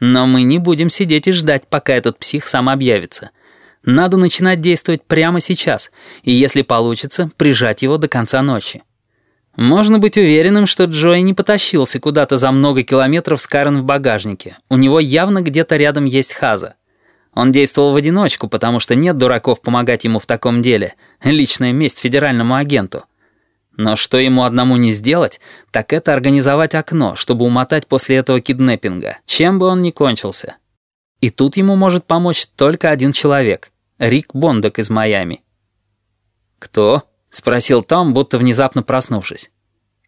Но мы не будем сидеть и ждать, пока этот псих сам объявится. Надо начинать действовать прямо сейчас, и если получится, прижать его до конца ночи. Можно быть уверенным, что Джой не потащился куда-то за много километров с Карен в багажнике. У него явно где-то рядом есть Хаза. Он действовал в одиночку, потому что нет дураков помогать ему в таком деле. Личная месть федеральному агенту. Но что ему одному не сделать, так это организовать окно, чтобы умотать после этого киднеппинга, чем бы он ни кончился. И тут ему может помочь только один человек — Рик Бондок из Майами. «Кто?» — спросил Том, будто внезапно проснувшись.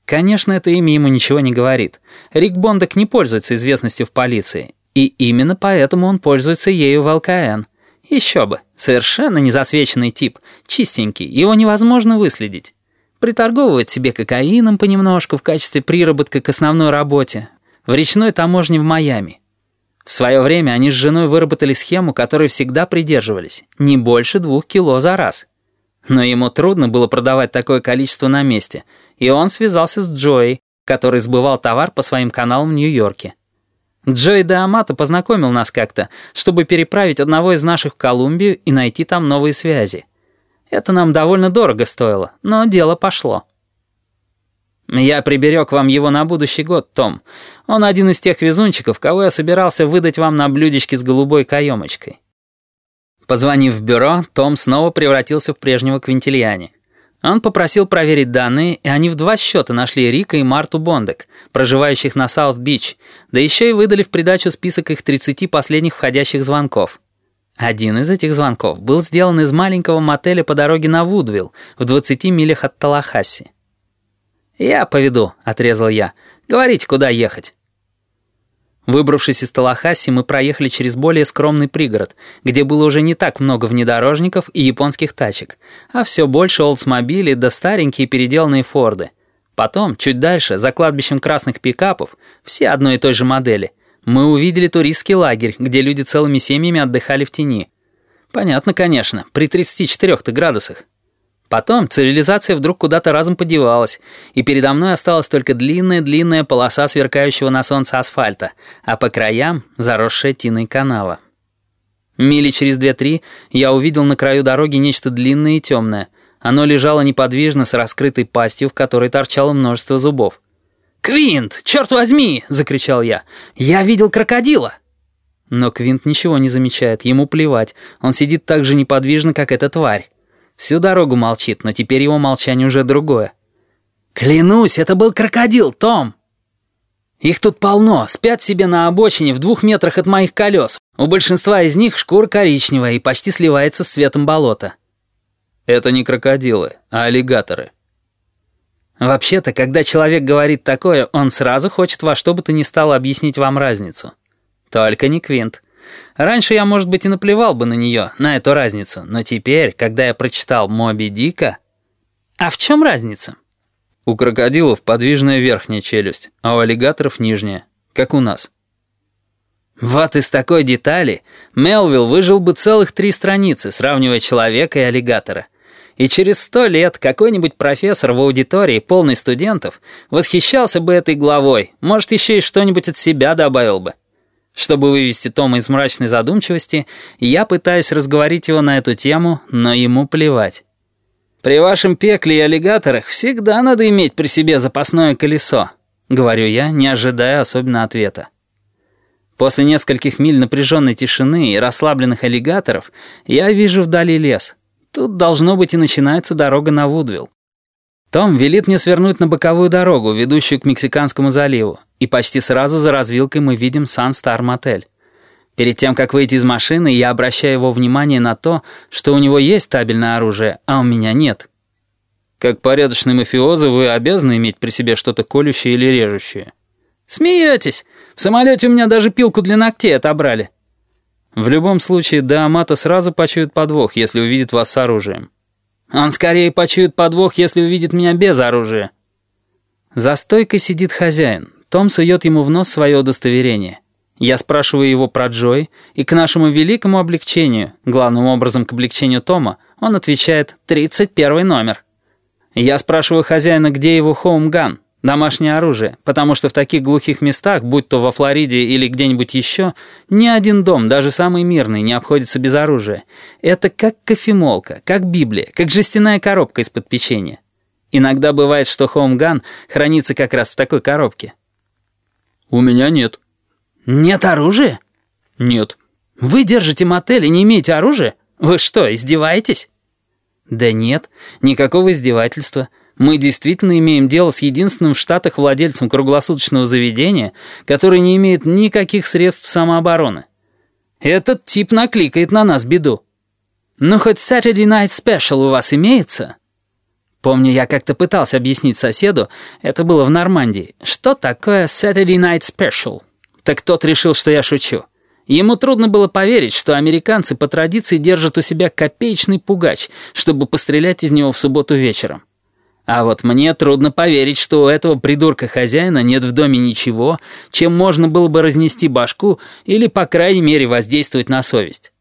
Конечно, это имя ему ничего не говорит. Рик Бондок не пользуется известностью в полиции, и именно поэтому он пользуется ею в ЛКН. Еще бы, совершенно незасвеченный тип, чистенький, его невозможно выследить. Приторговывает себе кокаином понемножку в качестве приработка к основной работе. В речной таможне в Майами. В свое время они с женой выработали схему, которой всегда придерживались. Не больше двух кило за раз. Но ему трудно было продавать такое количество на месте, и он связался с Джоей, который сбывал товар по своим каналам в Нью-Йорке. Джой де Амато познакомил нас как-то, чтобы переправить одного из наших в Колумбию и найти там новые связи. Это нам довольно дорого стоило, но дело пошло. Я приберег вам его на будущий год, Том. Он один из тех везунчиков, кого я собирался выдать вам на блюдечке с голубой каемочкой. Позвонив в бюро, Том снова превратился в прежнего Квинтильяни. Он попросил проверить данные, и они в два счета нашли Рика и Марту Бондек, проживающих на Саут-Бич, да еще и выдали в придачу список их 30 последних входящих звонков. Один из этих звонков был сделан из маленького мотеля по дороге на Вудвилл, в 20 милях от Талахасси. «Я поведу», — отрезал я. «Говорите, куда ехать». Выбравшись из Талахаси, мы проехали через более скромный пригород, где было уже не так много внедорожников и японских тачек, а все больше олдсмобилей да старенькие переделанные Форды. Потом, чуть дальше, за кладбищем красных пикапов, все одной и той же модели, мы увидели туристский лагерь, где люди целыми семьями отдыхали в тени. Понятно, конечно, при 34 градусах. Потом цивилизация вдруг куда-то разом подевалась, и передо мной осталась только длинная-длинная полоса сверкающего на солнце асфальта, а по краям заросшая тиной канава. Мили через две-три я увидел на краю дороги нечто длинное и темное. Оно лежало неподвижно с раскрытой пастью, в которой торчало множество зубов. «Квинт, черт возьми!» — закричал я. «Я видел крокодила!» Но Квинт ничего не замечает, ему плевать. Он сидит так же неподвижно, как эта тварь. Всю дорогу молчит, но теперь его молчание уже другое. «Клянусь, это был крокодил, Том!» «Их тут полно, спят себе на обочине в двух метрах от моих колес. У большинства из них шкура коричневая и почти сливается с цветом болота». «Это не крокодилы, а аллигаторы». «Вообще-то, когда человек говорит такое, он сразу хочет во что бы то ни стало объяснить вам разницу. Только не Квинт». Раньше я, может быть, и наплевал бы на нее, на эту разницу, но теперь, когда я прочитал «Моби Дика...» А в чем разница? У крокодилов подвижная верхняя челюсть, а у аллигаторов нижняя, как у нас. Вот из такой детали Мелвилл выжил бы целых три страницы, сравнивая человека и аллигатора. И через сто лет какой-нибудь профессор в аудитории, полный студентов, восхищался бы этой главой, может, еще и что-нибудь от себя добавил бы. Чтобы вывести Тома из мрачной задумчивости, я пытаюсь разговорить его на эту тему, но ему плевать. «При вашем пекле и аллигаторах всегда надо иметь при себе запасное колесо», — говорю я, не ожидая особенно ответа. После нескольких миль напряженной тишины и расслабленных аллигаторов я вижу вдали лес. Тут, должно быть, и начинается дорога на Вудвилл. Том велит мне свернуть на боковую дорогу, ведущую к Мексиканскому заливу, и почти сразу за развилкой мы видим Сан-Стар Мотель. Перед тем, как выйти из машины, я обращаю его внимание на то, что у него есть табельное оружие, а у меня нет. Как порядочный мафиоза вы обязаны иметь при себе что-то колющее или режущее. Смеетесь? В самолете у меня даже пилку для ногтей отобрали. В любом случае, Деамата сразу почует подвох, если увидит вас с оружием. Он скорее почует подвох, если увидит меня без оружия. За стойкой сидит хозяин. Том сует ему в нос свое удостоверение. Я спрашиваю его про Джой, и к нашему великому облегчению, главным образом к облегчению Тома, он отвечает «31 номер». Я спрашиваю хозяина, где его хоумган. Домашнее оружие, потому что в таких глухих местах, будь то во Флориде или где-нибудь еще, ни один дом, даже самый мирный, не обходится без оружия. Это как кофемолка, как Библия, как жестяная коробка из-под печенья. Иногда бывает, что хоумган хранится как раз в такой коробке. «У меня нет». «Нет оружия?» «Нет». «Вы держите мотель и не имеете оружия? Вы что, издеваетесь?» «Да нет, никакого издевательства». Мы действительно имеем дело с единственным в Штатах владельцем круглосуточного заведения, который не имеет никаких средств самообороны. Этот тип накликает на нас беду. Ну, хоть Saturday Night Special у вас имеется?» Помню, я как-то пытался объяснить соседу, это было в Нормандии, что такое Saturday Night Special. Так тот решил, что я шучу. Ему трудно было поверить, что американцы по традиции держат у себя копеечный пугач, чтобы пострелять из него в субботу вечером. А вот мне трудно поверить, что у этого придурка-хозяина нет в доме ничего, чем можно было бы разнести башку или, по крайней мере, воздействовать на совесть.